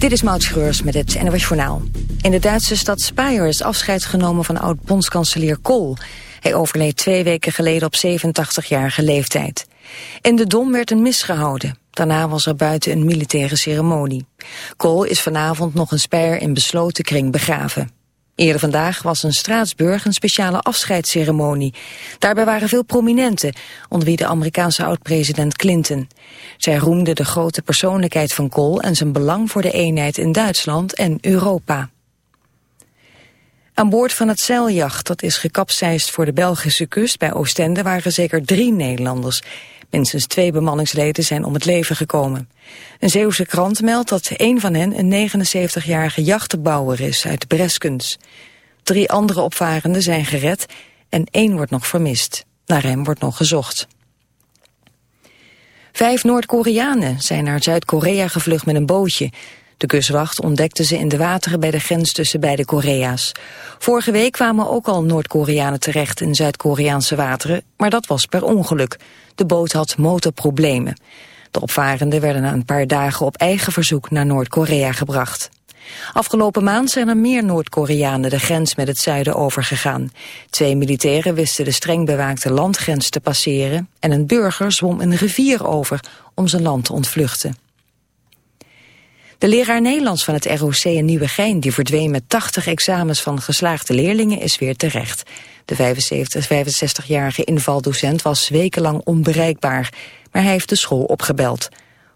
Dit is Maud Schreurs met het NOS Journaal. In de Duitse stad Speyer is afscheid genomen van oud-bondskanselier Kool. Hij overleed twee weken geleden op 87-jarige leeftijd. In de Dom werd een mis gehouden. Daarna was er buiten een militaire ceremonie. Kool is vanavond nog een Speyer in besloten kring begraven. Eerder vandaag was in Straatsburg een speciale afscheidsceremonie. Daarbij waren veel prominenten, onder wie de Amerikaanse oud-president Clinton. Zij roemden de grote persoonlijkheid van Kool en zijn belang voor de eenheid in Duitsland en Europa. Aan boord van het zeiljacht dat is gekapseist voor de Belgische kust bij Oostende waren zeker drie Nederlanders. Minstens twee bemanningsleden zijn om het leven gekomen. Een Zeeuwse krant meldt dat een van hen een 79-jarige jachtenbouwer is uit Breskens. Drie andere opvarenden zijn gered en één wordt nog vermist. Naar hem wordt nog gezocht. Vijf Noord-Koreanen zijn naar Zuid-Korea gevlucht met een bootje. De kustwacht ontdekte ze in de wateren bij de grens tussen beide Korea's. Vorige week kwamen ook al Noord-Koreanen terecht in Zuid-Koreaanse wateren, maar dat was per ongeluk. De boot had motorproblemen. De opvarenden werden na een paar dagen op eigen verzoek naar Noord-Korea gebracht. Afgelopen maand zijn er meer Noord-Koreanen de grens met het zuiden overgegaan. Twee militairen wisten de streng bewaakte landgrens te passeren... en een burger zwom een rivier over om zijn land te ontvluchten. De leraar Nederlands van het ROC in Nieuwegein... die verdween met 80 examens van geslaagde leerlingen, is weer terecht. De 65-jarige invaldocent was wekenlang onbereikbaar... maar hij heeft de school opgebeld.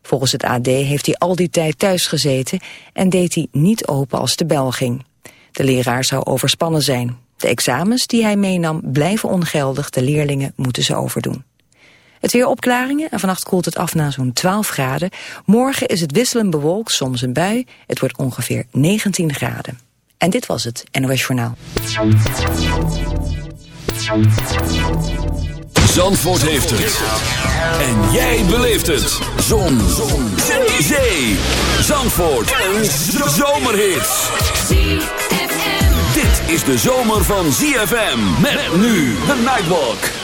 Volgens het AD heeft hij al die tijd thuis gezeten... en deed hij niet open als de bel ging. De leraar zou overspannen zijn. De examens die hij meenam blijven ongeldig. De leerlingen moeten ze overdoen. Het weer opklaringen en vannacht koelt het af naar zo'n 12 graden. Morgen is het wisselend bewolkt, soms een bui. Het wordt ongeveer 19 graden. En dit was het NOS Journaal. Zandvoort heeft het. En jij beleeft het. Zon. Zon. Zee. Zandvoort. Een zomerhit. Dit is de zomer van ZFM. Met nu de Nightwalk.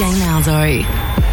DJ Malzo.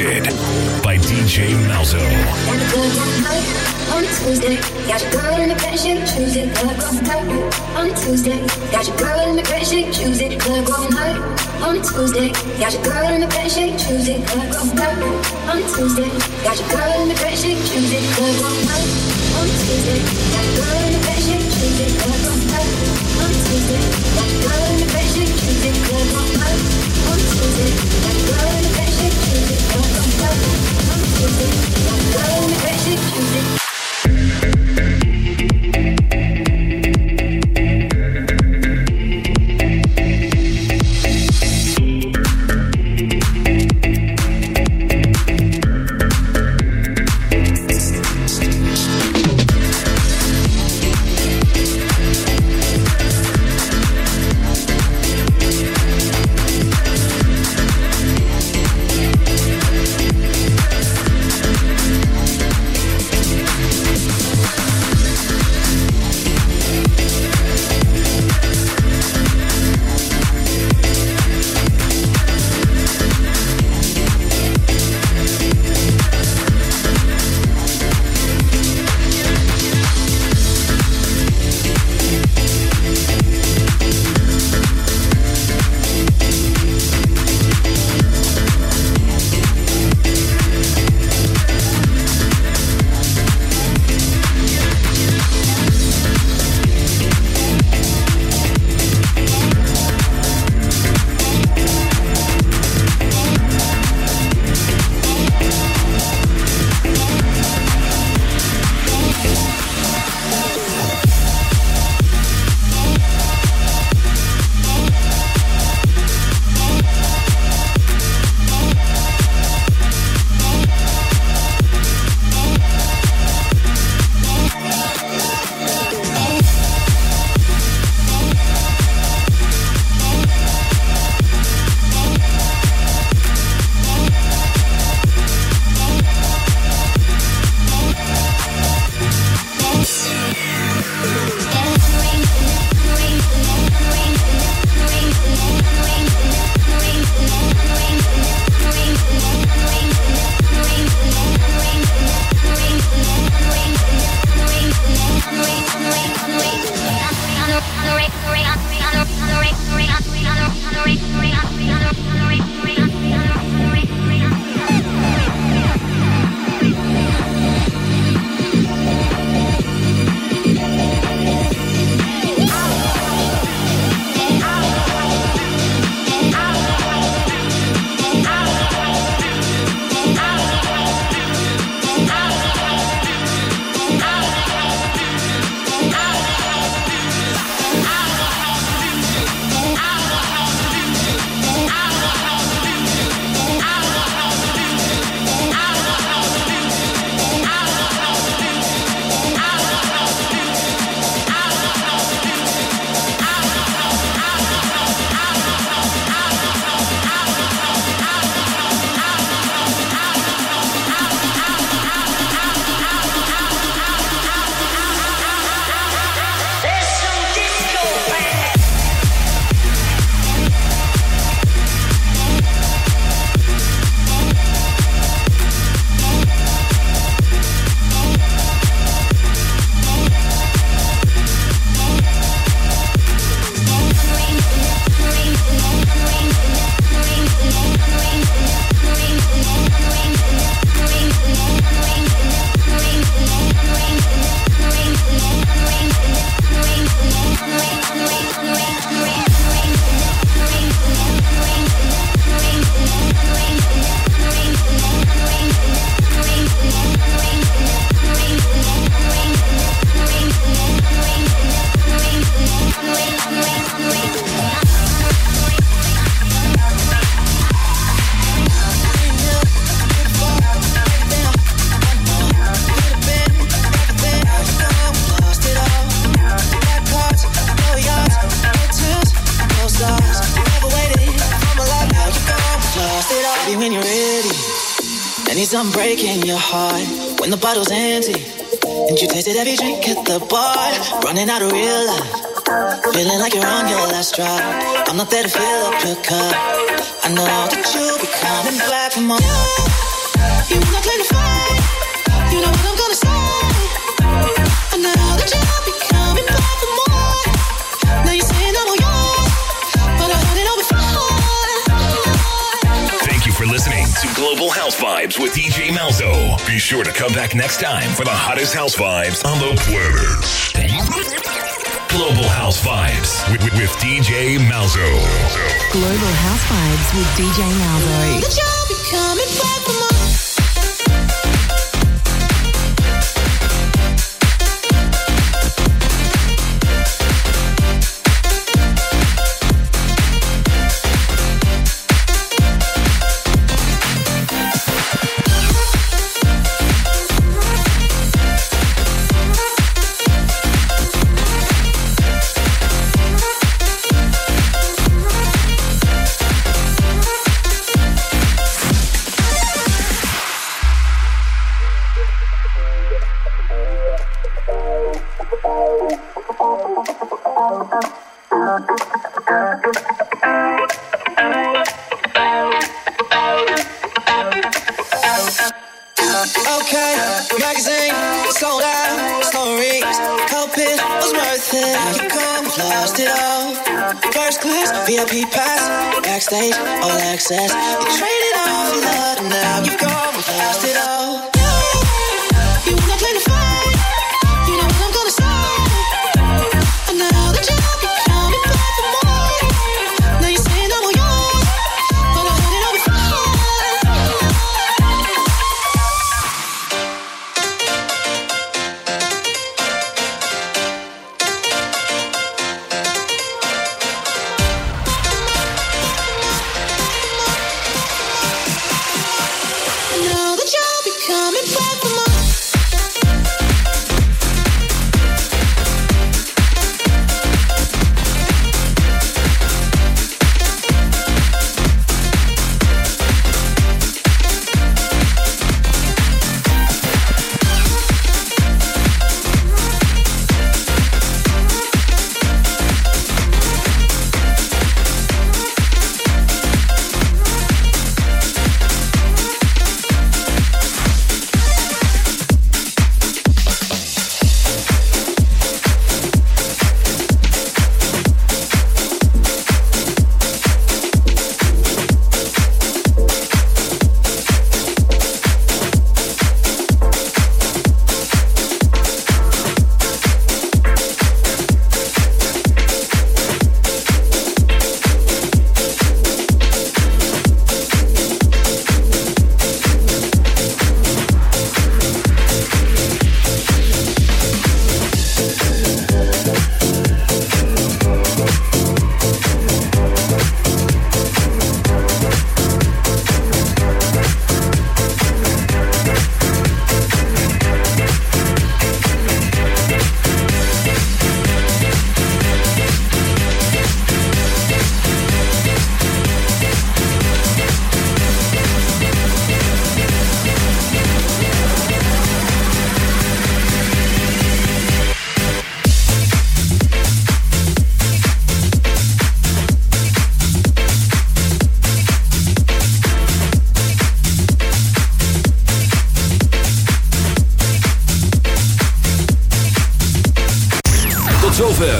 Hosted by DJ Malzo. On Tuesday, got your girl in the she choose it, club going tight. On Tuesday, got your girl in the she choose it, club going high. On Tuesday, got your girl in the she choose it, club going tight. On Tuesday, got your girl in the she choose it, club going high. On Tuesday, got your girl in the she choose it, club going tight. On Tuesday, got your girl in the she choose it, club going high. On Tuesday, got your girl in out of real life. Feeling like you're on your last drop. I'm not there to fill up your cup. I know that you'll be coming back for more. You wanna play the fight? You know what I'm gonna say. Thank you for listening to Global House Vibes with DJ Malzo. Be sure to come back next time for the hottest house vibes on the planet. Global House Vibes with, with, with DJ Malzo. Global House Vibes with DJ Malzo.